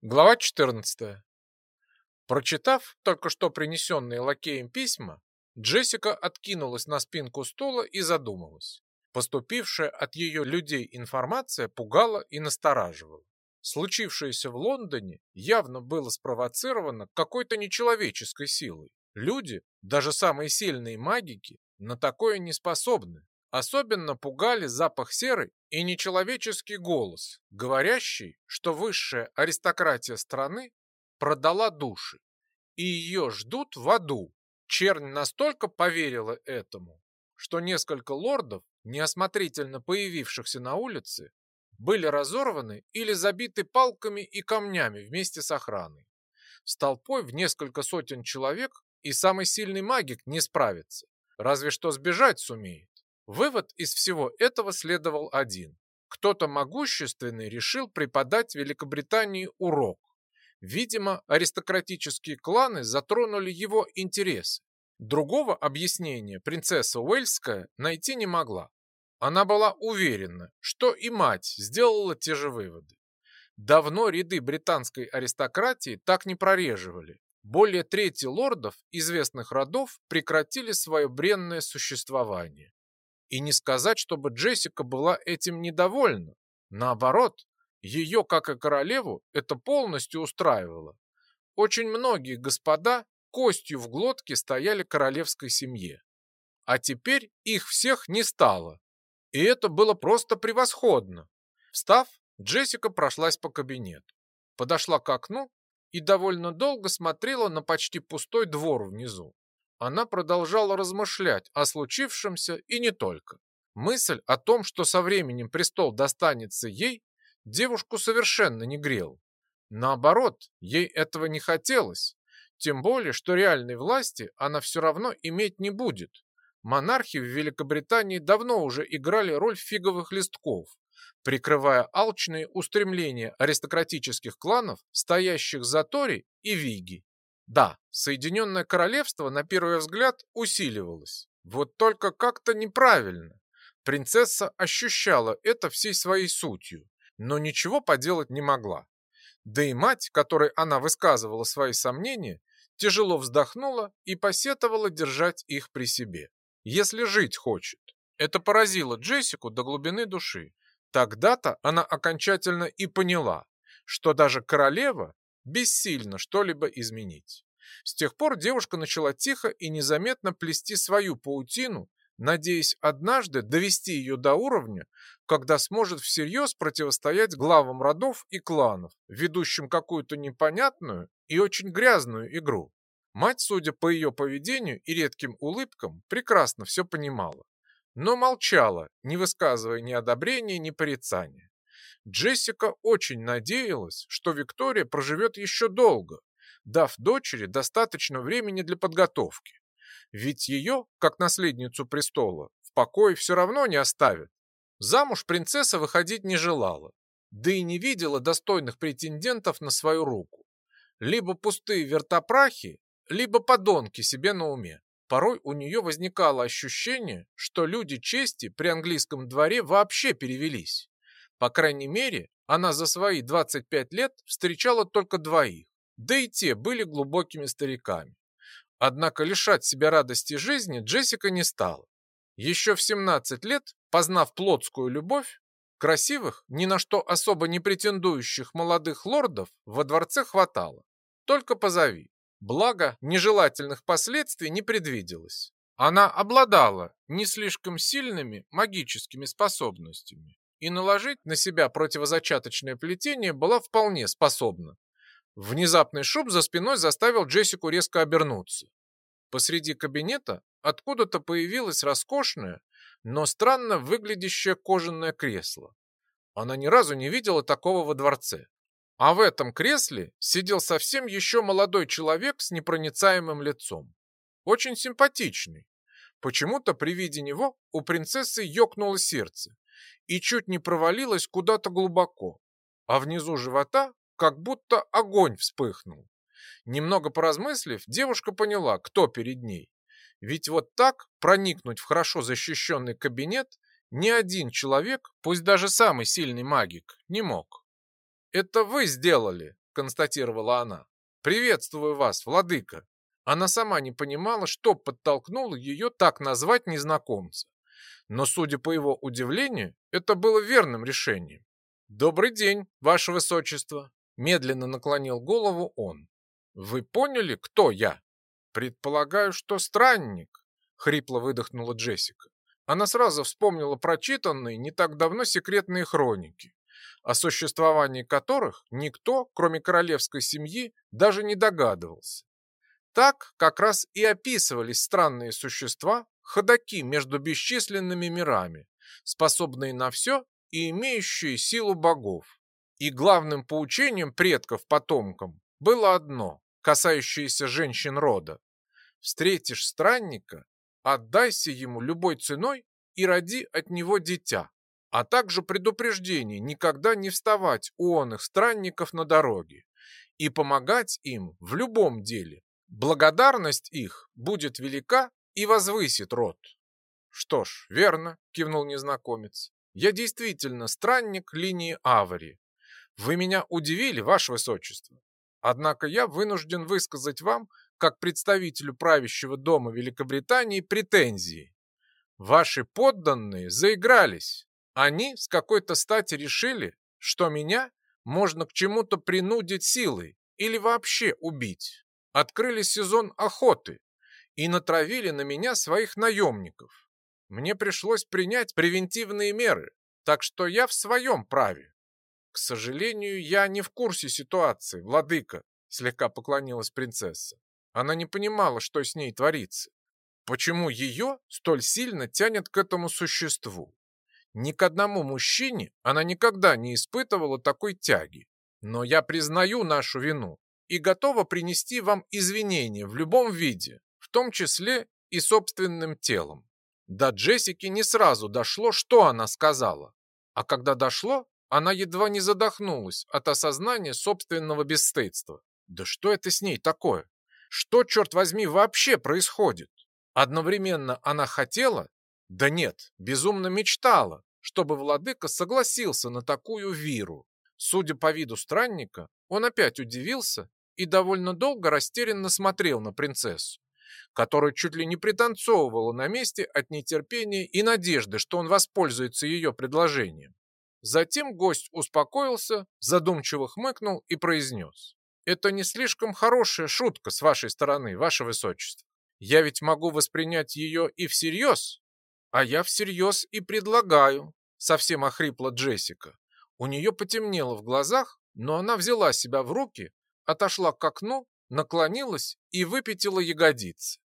Глава 14. Прочитав только что принесенные лакеем письма, Джессика откинулась на спинку стула и задумалась. Поступившая от ее людей информация пугала и настораживала. Случившееся в Лондоне явно было спровоцировано какой-то нечеловеческой силой. Люди, даже самые сильные магики, на такое не способны. Особенно пугали запах серы и нечеловеческий голос, говорящий, что высшая аристократия страны продала души, и ее ждут в аду. Чернь настолько поверила этому, что несколько лордов, неосмотрительно появившихся на улице, были разорваны или забиты палками и камнями вместе с охраной. С толпой в несколько сотен человек и самый сильный магик не справится, разве что сбежать сумеет. Вывод из всего этого следовал один. Кто-то могущественный решил преподать Великобритании урок. Видимо, аристократические кланы затронули его интересы. Другого объяснения принцесса Уэльская найти не могла. Она была уверена, что и мать сделала те же выводы. Давно ряды британской аристократии так не прореживали. Более трети лордов известных родов прекратили свое бренное существование. И не сказать, чтобы Джессика была этим недовольна. Наоборот, ее, как и королеву, это полностью устраивало. Очень многие господа костью в глотке стояли королевской семье. А теперь их всех не стало. И это было просто превосходно. Встав, Джессика прошлась по кабинету. Подошла к окну и довольно долго смотрела на почти пустой двор внизу она продолжала размышлять о случившемся и не только. Мысль о том, что со временем престол достанется ей, девушку совершенно не грел. Наоборот, ей этого не хотелось, тем более, что реальной власти она все равно иметь не будет. Монархи в Великобритании давно уже играли роль фиговых листков, прикрывая алчные устремления аристократических кланов, стоящих за Тори и Виги. Да, Соединенное Королевство на первый взгляд усиливалось. Вот только как-то неправильно. Принцесса ощущала это всей своей сутью, но ничего поделать не могла. Да и мать, которой она высказывала свои сомнения, тяжело вздохнула и посетовала держать их при себе. Если жить хочет. Это поразило Джессику до глубины души. Тогда-то она окончательно и поняла, что даже королева бессильно что-либо изменить. С тех пор девушка начала тихо и незаметно плести свою паутину, надеясь однажды довести ее до уровня, когда сможет всерьез противостоять главам родов и кланов, ведущим какую-то непонятную и очень грязную игру. Мать, судя по ее поведению и редким улыбкам, прекрасно все понимала, но молчала, не высказывая ни одобрения, ни порицания. Джессика очень надеялась, что Виктория проживет еще долго, дав дочери достаточно времени для подготовки. Ведь ее, как наследницу престола, в покое все равно не оставят. Замуж принцесса выходить не желала, да и не видела достойных претендентов на свою руку. Либо пустые вертопрахи, либо подонки себе на уме. Порой у нее возникало ощущение, что люди чести при английском дворе вообще перевелись. По крайней мере, она за свои 25 лет встречала только двоих, да и те были глубокими стариками. Однако лишать себя радости жизни Джессика не стала. Еще в 17 лет, познав плотскую любовь, красивых, ни на что особо не претендующих молодых лордов во дворце хватало. Только позови. Благо, нежелательных последствий не предвиделось. Она обладала не слишком сильными магическими способностями и наложить на себя противозачаточное плетение была вполне способна. Внезапный шум за спиной заставил Джессику резко обернуться. Посреди кабинета откуда-то появилось роскошное, но странно выглядящее кожаное кресло. Она ни разу не видела такого во дворце. А в этом кресле сидел совсем еще молодой человек с непроницаемым лицом. Очень симпатичный. Почему-то при виде него у принцессы ёкнуло сердце, и чуть не провалилась куда-то глубоко, а внизу живота как будто огонь вспыхнул. Немного поразмыслив, девушка поняла, кто перед ней. Ведь вот так проникнуть в хорошо защищенный кабинет ни один человек, пусть даже самый сильный магик, не мог. «Это вы сделали», констатировала она. «Приветствую вас, владыка!» Она сама не понимала, что подтолкнуло ее так назвать незнакомца. Но, судя по его удивлению, это было верным решением. «Добрый день, ваше высочество!» Медленно наклонил голову он. «Вы поняли, кто я?» «Предполагаю, что странник», — хрипло выдохнула Джессика. Она сразу вспомнила прочитанные не так давно секретные хроники, о существовании которых никто, кроме королевской семьи, даже не догадывался. Так как раз и описывались странные существа, ходаки между бесчисленными мирами, способные на все и имеющие силу богов. И главным поучением предков потомкам было одно, касающееся женщин рода. Встретишь странника, отдайся ему любой ценой и роди от него дитя, а также предупреждение никогда не вставать у оных странников на дороге и помогать им в любом деле. Благодарность их будет велика и возвысит род. Что ж, верно, кивнул незнакомец. Я действительно странник линии Авари. Вы меня удивили, ваше высочество. Однако я вынужден высказать вам, как представителю правящего дома Великобритании, претензии. Ваши подданные заигрались. Они с какой-то стати решили, что меня можно к чему-то принудить силой или вообще убить. Открыли сезон охоты и натравили на меня своих наемников. Мне пришлось принять превентивные меры, так что я в своем праве. «К сожалению, я не в курсе ситуации, владыка», — слегка поклонилась принцесса. Она не понимала, что с ней творится. Почему ее столь сильно тянет к этому существу? Ни к одному мужчине она никогда не испытывала такой тяги. Но я признаю нашу вину и готова принести вам извинения в любом виде, в том числе и собственным телом. До Джессики не сразу дошло, что она сказала. А когда дошло, она едва не задохнулась от осознания собственного бесстыдства. Да что это с ней такое? Что, черт возьми, вообще происходит? Одновременно она хотела, да нет, безумно мечтала, чтобы владыка согласился на такую виру. Судя по виду странника, он опять удивился и довольно долго растерянно смотрел на принцессу, которая чуть ли не пританцовывала на месте от нетерпения и надежды, что он воспользуется ее предложением. Затем гость успокоился, задумчиво хмыкнул и произнес. «Это не слишком хорошая шутка с вашей стороны, ваше высочество. Я ведь могу воспринять ее и всерьез, а я всерьез и предлагаю», совсем охрипла Джессика. У нее потемнело в глазах, но она взяла себя в руки, отошла к окну, наклонилась и выпятила ягодицы.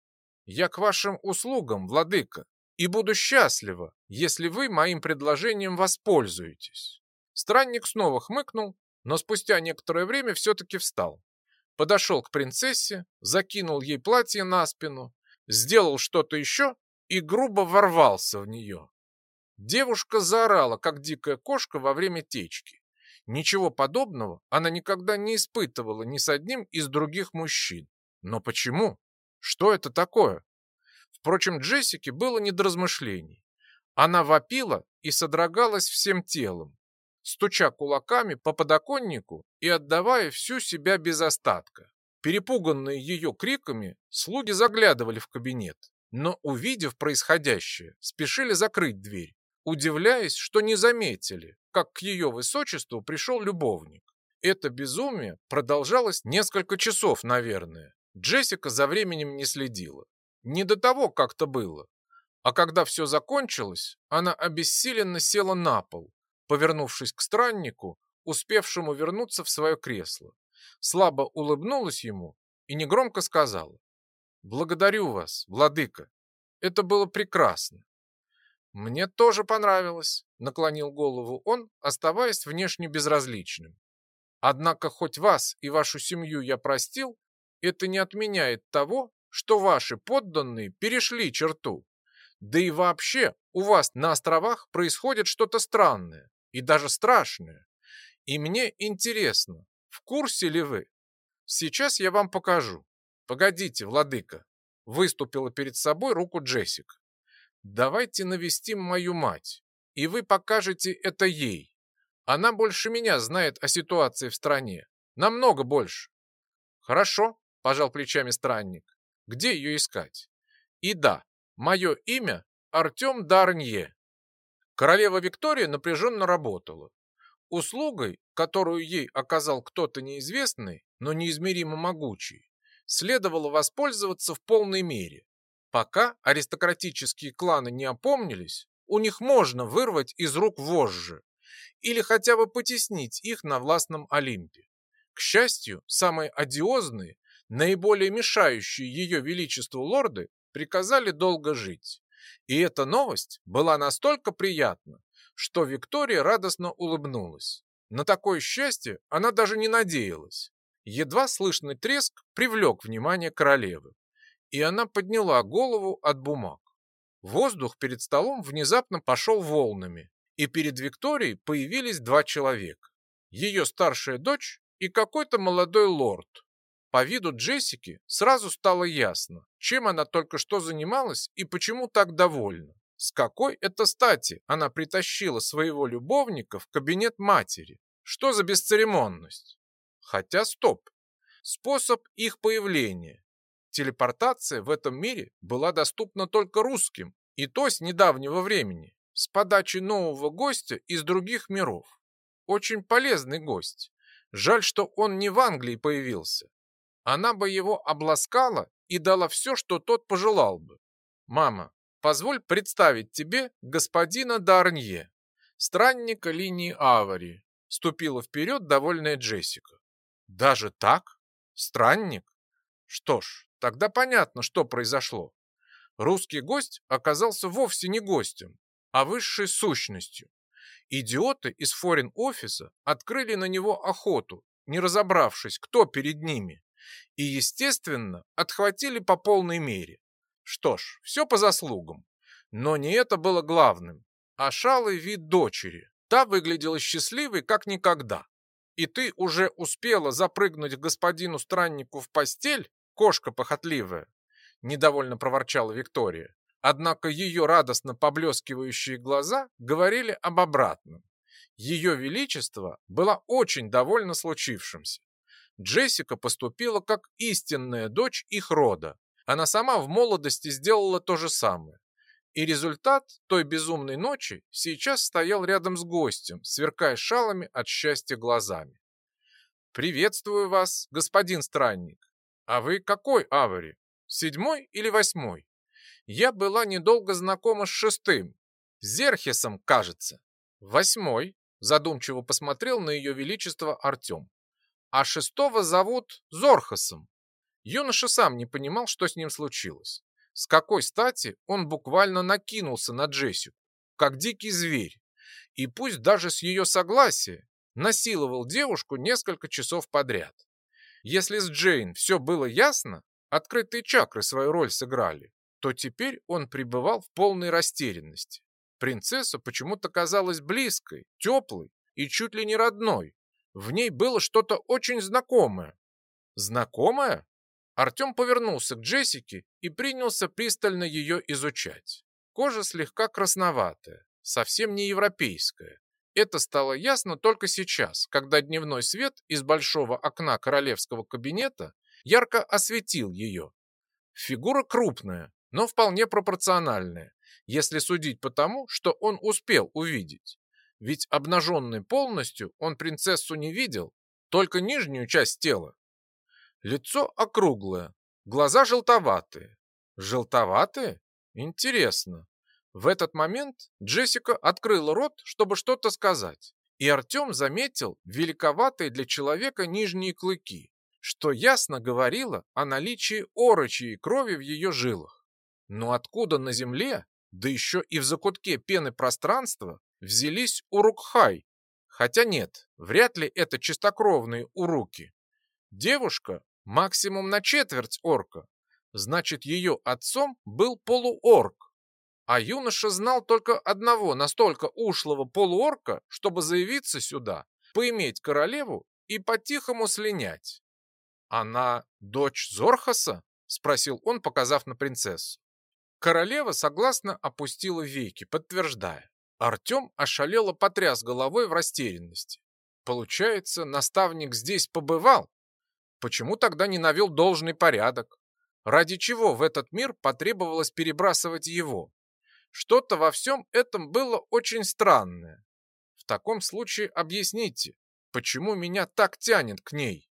«Я к вашим услугам, владыка и буду счастлива, если вы моим предложением воспользуетесь». Странник снова хмыкнул, но спустя некоторое время все-таки встал. Подошел к принцессе, закинул ей платье на спину, сделал что-то еще и грубо ворвался в нее. Девушка заорала, как дикая кошка во время течки. Ничего подобного она никогда не испытывала ни с одним из других мужчин. Но почему? Что это такое? Впрочем, Джессике было не до размышлений. Она вопила и содрогалась всем телом, стуча кулаками по подоконнику и отдавая всю себя без остатка. Перепуганные ее криками, слуги заглядывали в кабинет, но, увидев происходящее, спешили закрыть дверь, удивляясь, что не заметили, как к ее высочеству пришел любовник. Это безумие продолжалось несколько часов, наверное. Джессика за временем не следила. Не до того как-то было. А когда все закончилось, она обессиленно села на пол, повернувшись к страннику, успевшему вернуться в свое кресло. Слабо улыбнулась ему и негромко сказала. «Благодарю вас, владыка. Это было прекрасно». «Мне тоже понравилось», — наклонил голову он, оставаясь внешне безразличным. «Однако хоть вас и вашу семью я простил, это не отменяет того, что ваши подданные перешли черту. Да и вообще у вас на островах происходит что-то странное и даже страшное. И мне интересно, в курсе ли вы? Сейчас я вам покажу. Погодите, владыка. Выступила перед собой руку Джессик. Давайте навестим мою мать, и вы покажете это ей. Она больше меня знает о ситуации в стране. Намного больше. Хорошо, пожал плечами странник. Где ее искать? И да, мое имя Артем Дарнье. Королева Виктория напряженно работала. Услугой, которую ей оказал кто-то неизвестный, но неизмеримо могучий, следовало воспользоваться в полной мере. Пока аристократические кланы не опомнились, у них можно вырвать из рук вожжи или хотя бы потеснить их на властном Олимпе. К счастью, самые одиозные, наиболее мешающие ее величеству лорды приказали долго жить. И эта новость была настолько приятна, что Виктория радостно улыбнулась. На такое счастье она даже не надеялась. Едва слышный треск привлек внимание королевы, и она подняла голову от бумаг. Воздух перед столом внезапно пошел волнами, и перед Викторией появились два человека. Ее старшая дочь и какой-то молодой лорд. По виду Джессики сразу стало ясно, чем она только что занималась и почему так довольна. С какой это стати она притащила своего любовника в кабинет матери? Что за бесцеремонность? Хотя стоп. Способ их появления. Телепортация в этом мире была доступна только русским, и то с недавнего времени, с подачи нового гостя из других миров. Очень полезный гость. Жаль, что он не в Англии появился. Она бы его обласкала и дала все, что тот пожелал бы. Мама, позволь представить тебе господина Дарнье, странника линии Авари, ступила вперед довольная Джессика. Даже так? Странник? Что ж, тогда понятно, что произошло. Русский гость оказался вовсе не гостем, а высшей сущностью. Идиоты из форин-офиса открыли на него охоту, не разобравшись, кто перед ними, и, естественно, отхватили по полной мере. Что ж, все по заслугам. Но не это было главным, а шалый вид дочери. Та выглядела счастливой, как никогда. И ты уже успела запрыгнуть к господину страннику в постель, кошка похотливая? Недовольно проворчала Виктория. Однако ее радостно поблескивающие глаза говорили об обратном. Ее Величество была очень довольна случившимся. Джессика поступила как истинная дочь их рода. Она сама в молодости сделала то же самое. И результат той безумной ночи сейчас стоял рядом с гостем, сверкая шалами от счастья глазами. «Приветствую вас, господин странник. А вы какой авари? Седьмой или восьмой?» Я была недолго знакома с шестым. Зерхисом, кажется. Восьмой. Задумчиво посмотрел на ее величество Артем. А шестого зовут Зорхасом. Юноша сам не понимал, что с ним случилось. С какой стати он буквально накинулся на Джессику, как дикий зверь, и пусть даже с ее согласия насиловал девушку несколько часов подряд. Если с Джейн все было ясно, открытые чакры свою роль сыграли, то теперь он пребывал в полной растерянности. Принцесса почему-то казалась близкой, теплой и чуть ли не родной. В ней было что-то очень знакомое. Знакомое? Артем повернулся к Джессике и принялся пристально ее изучать. Кожа слегка красноватая, совсем не европейская. Это стало ясно только сейчас, когда дневной свет из большого окна королевского кабинета ярко осветил ее. Фигура крупная, но вполне пропорциональная, если судить по тому, что он успел увидеть. Ведь обнаженный полностью он принцессу не видел, только нижнюю часть тела. Лицо округлое, глаза желтоватые. Желтоватые? Интересно. В этот момент Джессика открыла рот, чтобы что-то сказать, и Артем заметил великоватые для человека нижние клыки, что ясно говорило о наличии орочьей крови в ее жилах. Но откуда на земле, да еще и в закутке пены пространства, взялись Урукхай? Хотя нет, вряд ли это чистокровные уруки. Девушка максимум на четверть орка, значит ее отцом был полуорк. А юноша знал только одного настолько ушлого полуорка, чтобы заявиться сюда, поиметь королеву и по-тихому слинять. «Она дочь Зорхаса?» — спросил он, показав на принцессу. Королева согласно опустила веки, подтверждая. Артем ошалело потряс головой в растерянности. Получается, наставник здесь побывал? Почему тогда не навел должный порядок? Ради чего в этот мир потребовалось перебрасывать его? Что-то во всем этом было очень странное. В таком случае объясните, почему меня так тянет к ней?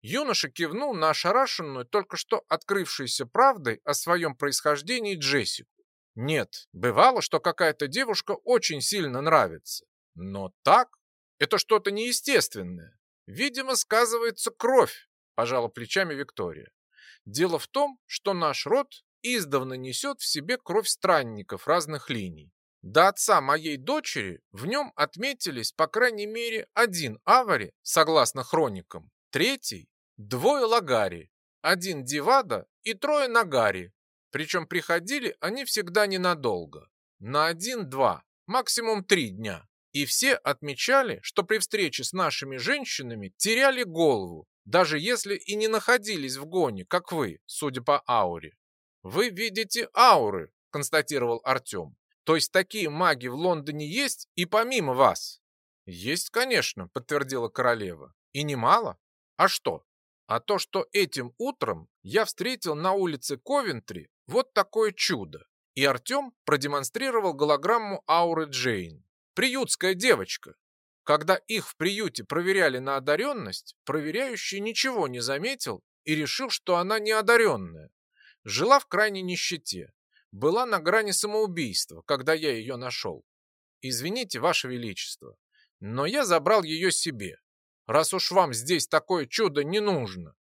Юноша кивнул на ошарашенную, только что открывшейся правдой о своем происхождении Джессику. Нет, бывало, что какая-то девушка очень сильно нравится. Но так? Это что-то неестественное. Видимо, сказывается кровь, пожала плечами Виктория. Дело в том, что наш род издавна несет в себе кровь странников разных линий. До отца моей дочери в нем отметились по крайней мере один авари, согласно хроникам, третий – двое лагари, один дивада и трое нагари. Причем приходили они всегда ненадолго, на один-два, максимум три дня. И все отмечали, что при встрече с нашими женщинами теряли голову, даже если и не находились в гоне, как вы, судя по ауре. Вы видите ауры, констатировал Артем. То есть такие маги в Лондоне есть и помимо вас? Есть, конечно, подтвердила королева. И немало. А что? А то, что этим утром я встретил на улице Ковентри вот такое чудо. И Артем продемонстрировал голограмму ауры Джейн. Приютская девочка. Когда их в приюте проверяли на одаренность, проверяющий ничего не заметил и решил, что она не одаренная. Жила в крайней нищете. Была на грани самоубийства, когда я ее нашел. Извините, Ваше Величество, но я забрал ее себе. Раз уж вам здесь такое чудо не нужно.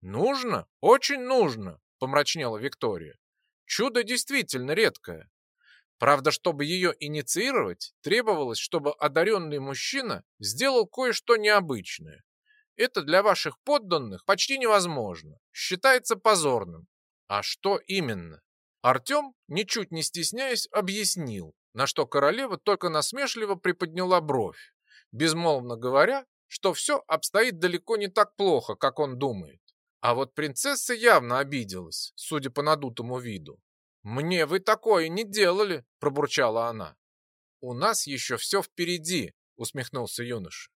Нужно? Очень нужно, помрачнела Виктория. Чудо действительно редкое. Правда, чтобы ее инициировать, требовалось, чтобы одаренный мужчина сделал кое-что необычное. Это для ваших подданных почти невозможно, считается позорным. А что именно? Артем, ничуть не стесняясь, объяснил, на что королева только насмешливо приподняла бровь, безмолвно говоря, что все обстоит далеко не так плохо, как он думает. А вот принцесса явно обиделась, судя по надутому виду. «Мне вы такое не делали!» – пробурчала она. «У нас еще все впереди!» – усмехнулся юноша.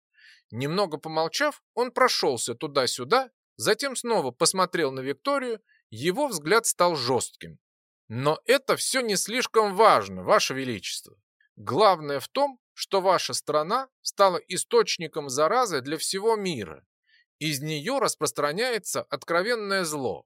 Немного помолчав, он прошелся туда-сюда, затем снова посмотрел на Викторию, его взгляд стал жестким. «Но это все не слишком важно, Ваше Величество. Главное в том, что ваша страна стала источником заразы для всего мира. Из нее распространяется откровенное зло.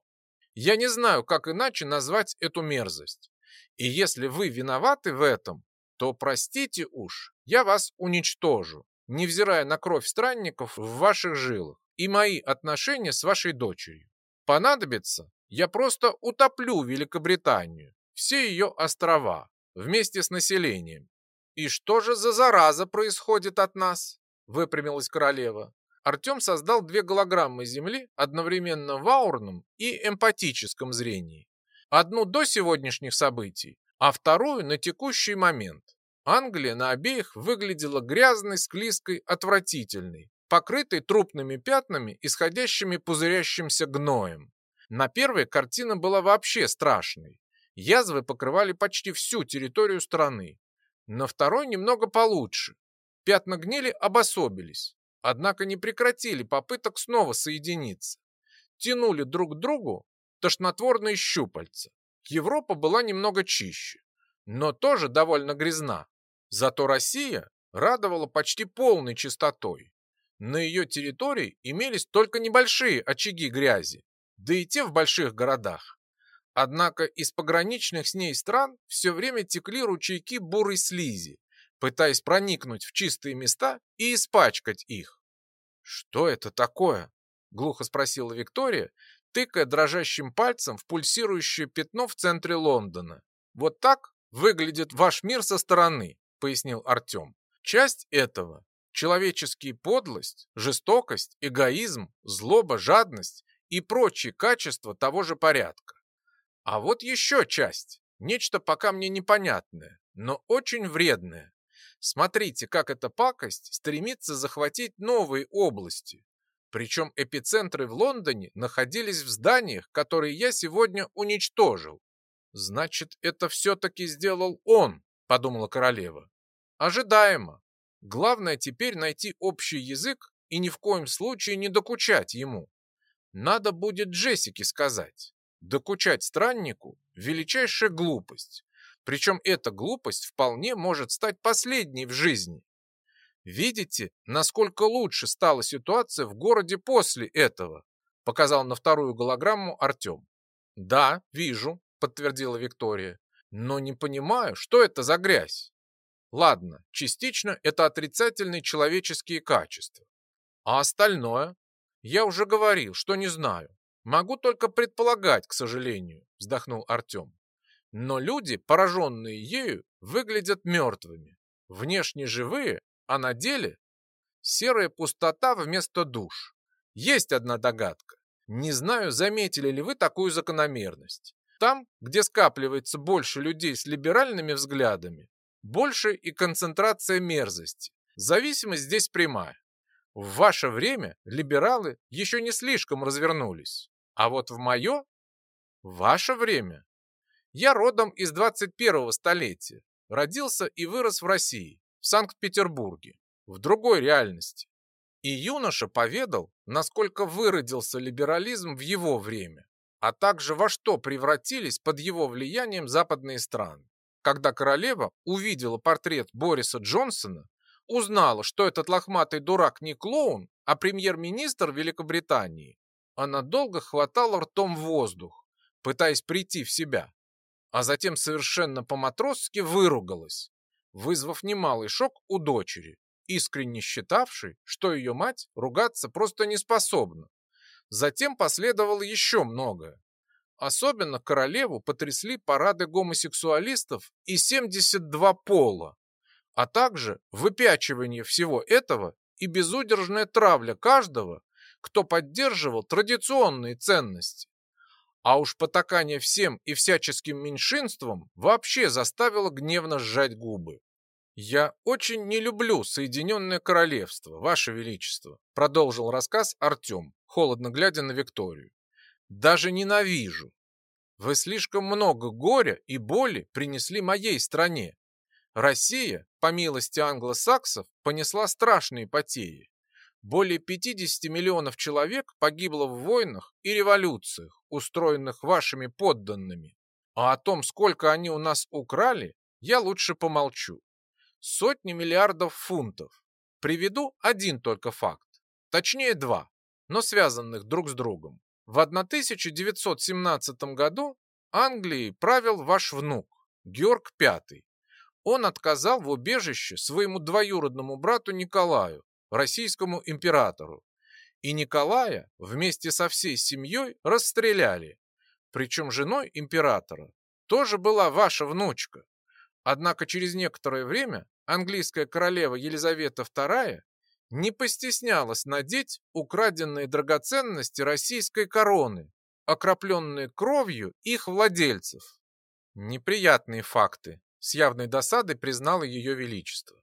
Я не знаю, как иначе назвать эту мерзость. И если вы виноваты в этом, то простите уж, я вас уничтожу, невзирая на кровь странников в ваших жилах и мои отношения с вашей дочерью. Понадобится, я просто утоплю Великобританию, все ее острова, вместе с населением. И что же за зараза происходит от нас? Выпрямилась королева. Артем создал две голограммы Земли одновременно в аурном и эмпатическом зрении. Одну до сегодняшних событий, а вторую на текущий момент. Англия на обеих выглядела грязной, склизкой, отвратительной, покрытой трупными пятнами, исходящими пузырящимся гноем. На первой картина была вообще страшной. Язвы покрывали почти всю территорию страны. На второй немного получше. Пятна гнили обособились, Однако не прекратили попыток снова соединиться. Тянули друг к другу тошнотворные щупальца. Европа была немного чище, но тоже довольно грязна. Зато Россия радовала почти полной чистотой. На ее территории имелись только небольшие очаги грязи, да и те в больших городах. Однако из пограничных с ней стран все время текли ручейки бурой слизи, пытаясь проникнуть в чистые места и испачкать их. «Что это такое?» — глухо спросила Виктория, тыкая дрожащим пальцем в пульсирующее пятно в центре Лондона. «Вот так выглядит ваш мир со стороны», — пояснил Артем. «Часть этого — человеческие подлость, жестокость, эгоизм, злоба, жадность и прочие качества того же порядка. А вот еще часть, нечто пока мне непонятное, но очень вредное. Смотрите, как эта пакость стремится захватить новые области. Причем эпицентры в Лондоне находились в зданиях, которые я сегодня уничтожил. Значит, это все-таки сделал он, подумала королева. Ожидаемо. Главное теперь найти общий язык и ни в коем случае не докучать ему. Надо будет Джессике сказать. Докучать страннику – величайшая глупость. Причем эта глупость вполне может стать последней в жизни. Видите, насколько лучше стала ситуация в городе после этого? Показал на вторую голограмму Артем. Да, вижу, подтвердила Виктория. Но не понимаю, что это за грязь. Ладно, частично это отрицательные человеческие качества. А остальное? Я уже говорил, что не знаю. Могу только предполагать, к сожалению, вздохнул Артем. Но люди, пораженные ею, выглядят мертвыми. Внешне живые, а на деле серая пустота вместо душ. Есть одна догадка. Не знаю, заметили ли вы такую закономерность. Там, где скапливается больше людей с либеральными взглядами, больше и концентрация мерзости. Зависимость здесь прямая. В ваше время либералы еще не слишком развернулись. А вот в мое, ваше время, я родом из 21-го столетия, родился и вырос в России, в Санкт-Петербурге, в другой реальности. И юноша поведал, насколько выродился либерализм в его время, а также во что превратились под его влиянием западные страны. Когда королева увидела портрет Бориса Джонсона, узнала, что этот лохматый дурак не клоун, а премьер-министр Великобритании, она долго хватала ртом воздух, пытаясь прийти в себя, а затем совершенно по-матросски выругалась, вызвав немалый шок у дочери, искренне считавшей, что ее мать ругаться просто не способна. Затем последовало еще многое. Особенно королеву потрясли парады гомосексуалистов и 72 пола, а также выпячивание всего этого и безудержная травля каждого, кто поддерживал традиционные ценности. А уж потакание всем и всяческим меньшинствам вообще заставило гневно сжать губы. «Я очень не люблю Соединенное Королевство, Ваше Величество», продолжил рассказ Артем, холодно глядя на Викторию. «Даже ненавижу. Вы слишком много горя и боли принесли моей стране. Россия, по милости англосаксов, понесла страшные потери. Более 50 миллионов человек погибло в войнах и революциях, устроенных вашими подданными. А о том, сколько они у нас украли, я лучше помолчу сотни миллиардов фунтов. Приведу один только факт, точнее два, но связанных друг с другом. В 1917 году Англией правил ваш внук, Георг V. Он отказал в убежище своему двоюродному брату Николаю, российскому императору. И Николая вместе со всей семьей расстреляли. Причем женой императора тоже была ваша внучка. Однако через некоторое время английская королева Елизавета II не постеснялась надеть украденные драгоценности российской короны, окропленные кровью их владельцев. Неприятные факты, с явной досадой признало ее величество.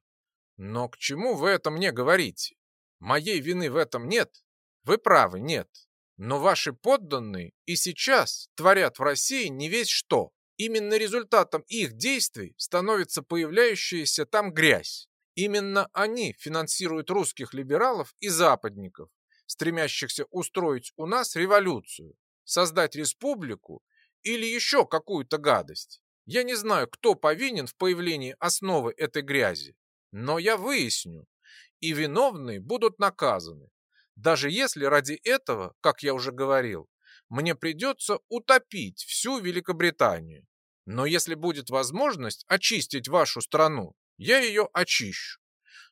Но к чему вы это мне говорите? Моей вины в этом нет. Вы правы, нет. Но ваши подданные и сейчас творят в России не весь что. Именно результатом их действий становится появляющаяся там грязь. Именно они финансируют русских либералов и западников, стремящихся устроить у нас революцию, создать республику или еще какую-то гадость. Я не знаю, кто повинен в появлении основы этой грязи, но я выясню, и виновные будут наказаны, даже если ради этого, как я уже говорил, мне придется утопить всю Великобританию. Но если будет возможность очистить вашу страну, я ее очищу.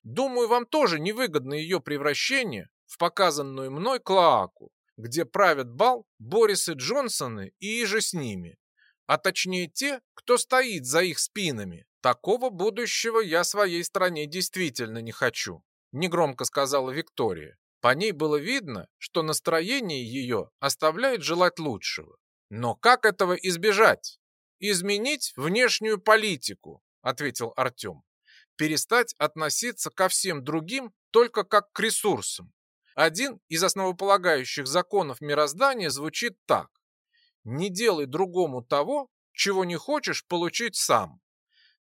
Думаю, вам тоже невыгодно ее превращение в показанную мной Клоаку, где правят бал Борисы Джонсоны и иже с ними, а точнее те, кто стоит за их спинами. Такого будущего я своей стране действительно не хочу, негромко сказала Виктория. По ней было видно, что настроение ее оставляет желать лучшего. Но как этого избежать? «Изменить внешнюю политику», — ответил Артем. «Перестать относиться ко всем другим только как к ресурсам. Один из основополагающих законов мироздания звучит так. Не делай другому того, чего не хочешь получить сам.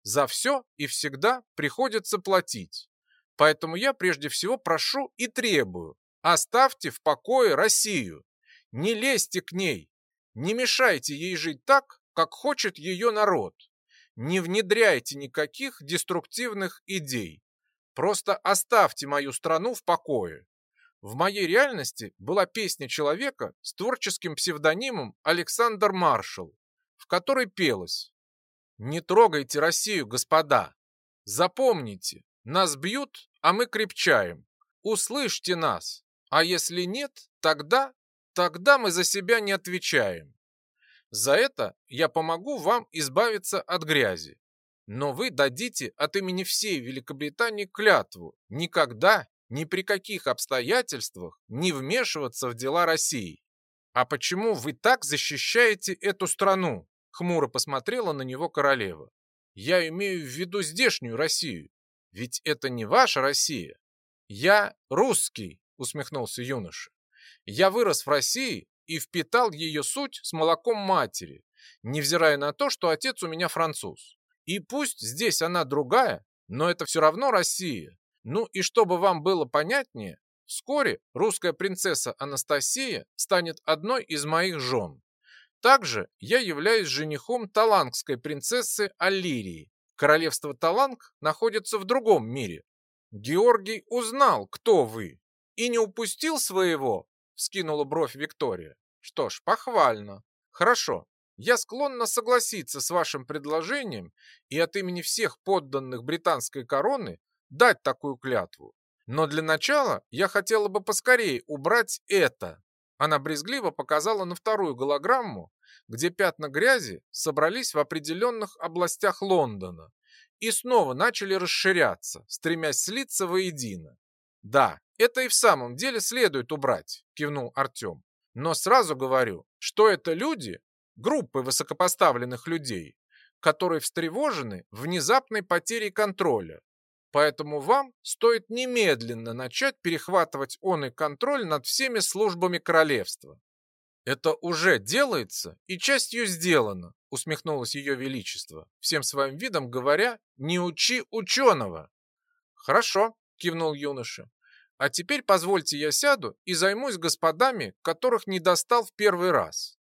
За все и всегда приходится платить. Поэтому я прежде всего прошу и требую, оставьте в покое Россию. Не лезьте к ней, не мешайте ей жить так, как хочет ее народ. Не внедряйте никаких деструктивных идей. Просто оставьте мою страну в покое. В моей реальности была песня человека с творческим псевдонимом Александр Маршал, в которой пелось «Не трогайте Россию, господа! Запомните, нас бьют, а мы крепчаем. Услышьте нас, а если нет, тогда, тогда мы за себя не отвечаем. За это я помогу вам избавиться от грязи. Но вы дадите от имени всей Великобритании клятву никогда, ни при каких обстоятельствах не вмешиваться в дела России. А почему вы так защищаете эту страну? Хмуро посмотрела на него королева. Я имею в виду здешнюю Россию. Ведь это не ваша Россия. Я русский, усмехнулся юноша. Я вырос в России и впитал ее суть с молоком матери, невзирая на то, что отец у меня француз. И пусть здесь она другая, но это все равно Россия. Ну и чтобы вам было понятнее, вскоре русская принцесса Анастасия станет одной из моих жен. Также я являюсь женихом талангской принцессы Аллирии. Королевство Таланг находится в другом мире. Георгий узнал, кто вы, и не упустил своего, вскинула бровь Виктория. Что ж, похвально. Хорошо, я склонна согласиться с вашим предложением и от имени всех подданных британской короны дать такую клятву. Но для начала я хотела бы поскорее убрать это. Она брезгливо показала на вторую голограмму, где пятна грязи собрались в определенных областях Лондона и снова начали расширяться, стремясь слиться воедино. «Да, это и в самом деле следует убрать», – кивнул Артем. «Но сразу говорю, что это люди, группы высокопоставленных людей, которые встревожены внезапной потерей контроля. Поэтому вам стоит немедленно начать перехватывать он и контроль над всеми службами королевства. Это уже делается и частью сделано, усмехнулось ее величество, всем своим видом говоря, не учи ученого. Хорошо, кивнул юноша. А теперь позвольте я сяду и займусь господами, которых не достал в первый раз.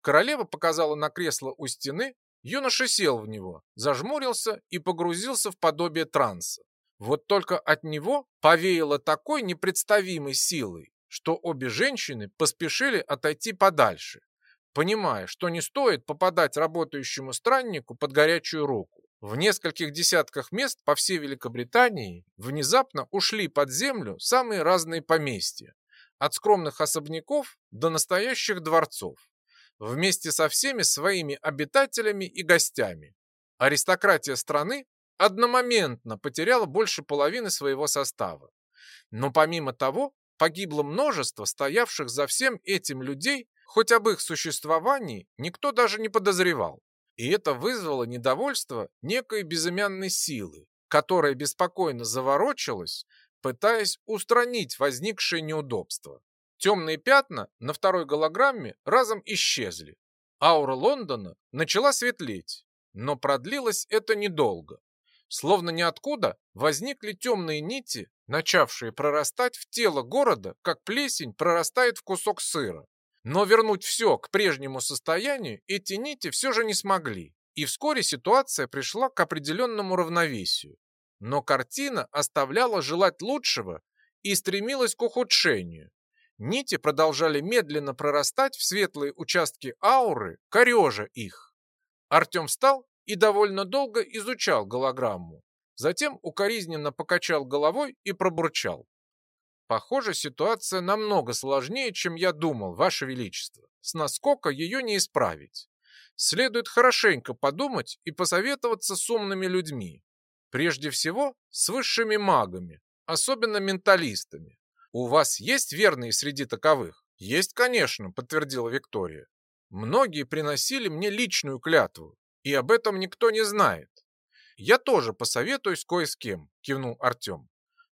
Королева показала на кресло у стены, юноша сел в него, зажмурился и погрузился в подобие транса. Вот только от него повеяло такой непредставимой силой, что обе женщины поспешили отойти подальше, понимая, что не стоит попадать работающему страннику под горячую руку. В нескольких десятках мест по всей Великобритании внезапно ушли под землю самые разные поместья, от скромных особняков до настоящих дворцов, вместе со всеми своими обитателями и гостями. Аристократия страны одномоментно потеряла больше половины своего состава. Но помимо того, погибло множество стоявших за всем этим людей, хоть об их существовании никто даже не подозревал. И это вызвало недовольство некой безымянной силы, которая беспокойно заворочилась, пытаясь устранить возникшее неудобство. Темные пятна на второй голограмме разом исчезли. Аура Лондона начала светлеть, но продлилось это недолго. Словно ниоткуда возникли темные нити, начавшие прорастать в тело города, как плесень прорастает в кусок сыра. Но вернуть все к прежнему состоянию эти нити все же не смогли. И вскоре ситуация пришла к определенному равновесию. Но картина оставляла желать лучшего и стремилась к ухудшению. Нити продолжали медленно прорастать в светлые участки ауры, корежа их. Артем встал и довольно долго изучал голограмму. Затем укоризненно покачал головой и пробурчал. Похоже, ситуация намного сложнее, чем я думал, Ваше Величество. С наскока ее не исправить. Следует хорошенько подумать и посоветоваться с умными людьми. Прежде всего, с высшими магами, особенно менталистами. У вас есть верные среди таковых? Есть, конечно, подтвердила Виктория. Многие приносили мне личную клятву, и об этом никто не знает. Я тоже посоветуюсь кое с кем, кивнул Артем.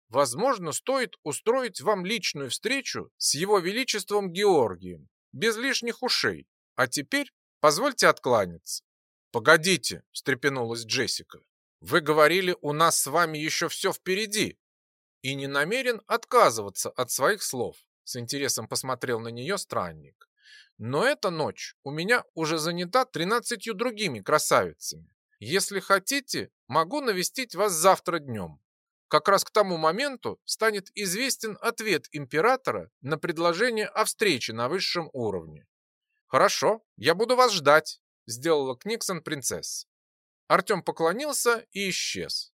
Возможно, стоит устроить вам личную встречу с его величеством Георгием, без лишних ушей. А теперь позвольте откланяться. Погодите, встрепенулась Джессика. Вы говорили, у нас с вами еще все впереди. И не намерен отказываться от своих слов. С интересом посмотрел на нее странник. Но эта ночь у меня уже занята тринадцатью другими красавицами. Если хотите, могу навестить вас завтра днем. Как раз к тому моменту станет известен ответ императора на предложение о встрече на высшем уровне. Хорошо, я буду вас ждать, сделала Книксон принцесса. Артем поклонился и исчез.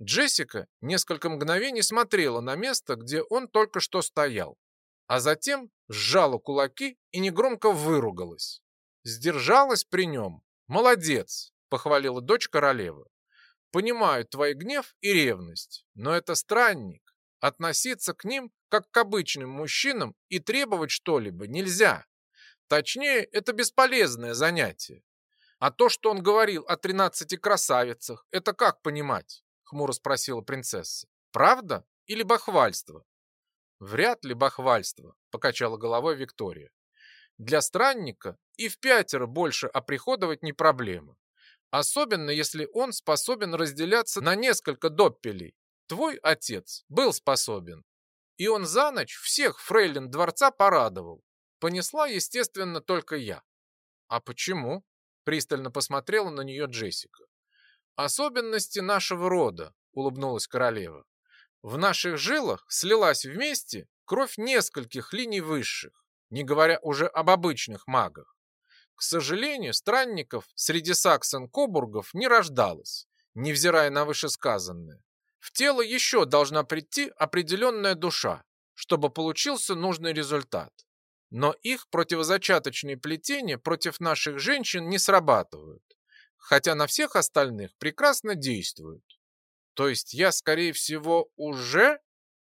Джессика несколько мгновений смотрела на место, где он только что стоял, а затем сжала кулаки и негромко выругалась. Сдержалась при нем. Молодец, похвалила дочь королевы. Понимаю твой гнев и ревность, но это странник. Относиться к ним как к обычным мужчинам и требовать что-либо нельзя. Точнее, это бесполезное занятие. А то, что он говорил о тринадцати красавицах, это как понимать? Хмуро спросила принцесса. Правда или бахвальство? Вряд ли бахвальство, покачала головой Виктория. Для странника и в пятеро больше оприходовать не проблема. Особенно, если он способен разделяться на несколько доппелей. Твой отец был способен. И он за ночь всех фрейлин дворца порадовал. Понесла, естественно, только я. А почему? Пристально посмотрела на нее Джессика. «Особенности нашего рода», — улыбнулась королева. «В наших жилах слилась вместе кровь нескольких линий высших, не говоря уже об обычных магах. К сожалению, странников среди саксон-кобургов не рождалось, невзирая на вышесказанное. В тело еще должна прийти определенная душа, чтобы получился нужный результат. Но их противозачаточные плетения против наших женщин не срабатывают хотя на всех остальных прекрасно действуют. То есть я, скорее всего, уже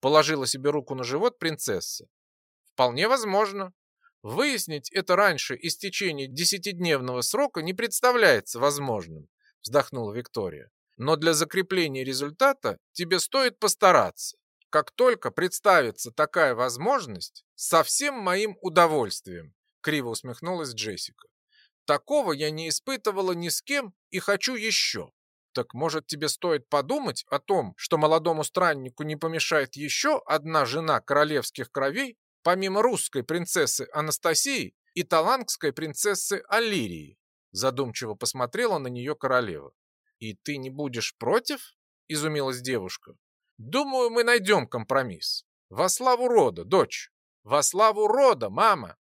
положила себе руку на живот принцесса. Вполне возможно. Выяснить это раньше истечения десятидневного срока не представляется возможным, вздохнула Виктория. Но для закрепления результата тебе стоит постараться. Как только представится такая возможность, со всем моим удовольствием, криво усмехнулась Джессика. Такого я не испытывала ни с кем и хочу еще. Так может тебе стоит подумать о том, что молодому страннику не помешает еще одна жена королевских кровей, помимо русской принцессы Анастасии и талангской принцессы Аллирии? Задумчиво посмотрела на нее королева. «И ты не будешь против?» – изумилась девушка. «Думаю, мы найдем компромисс. Во славу рода, дочь. Во славу рода, мама!»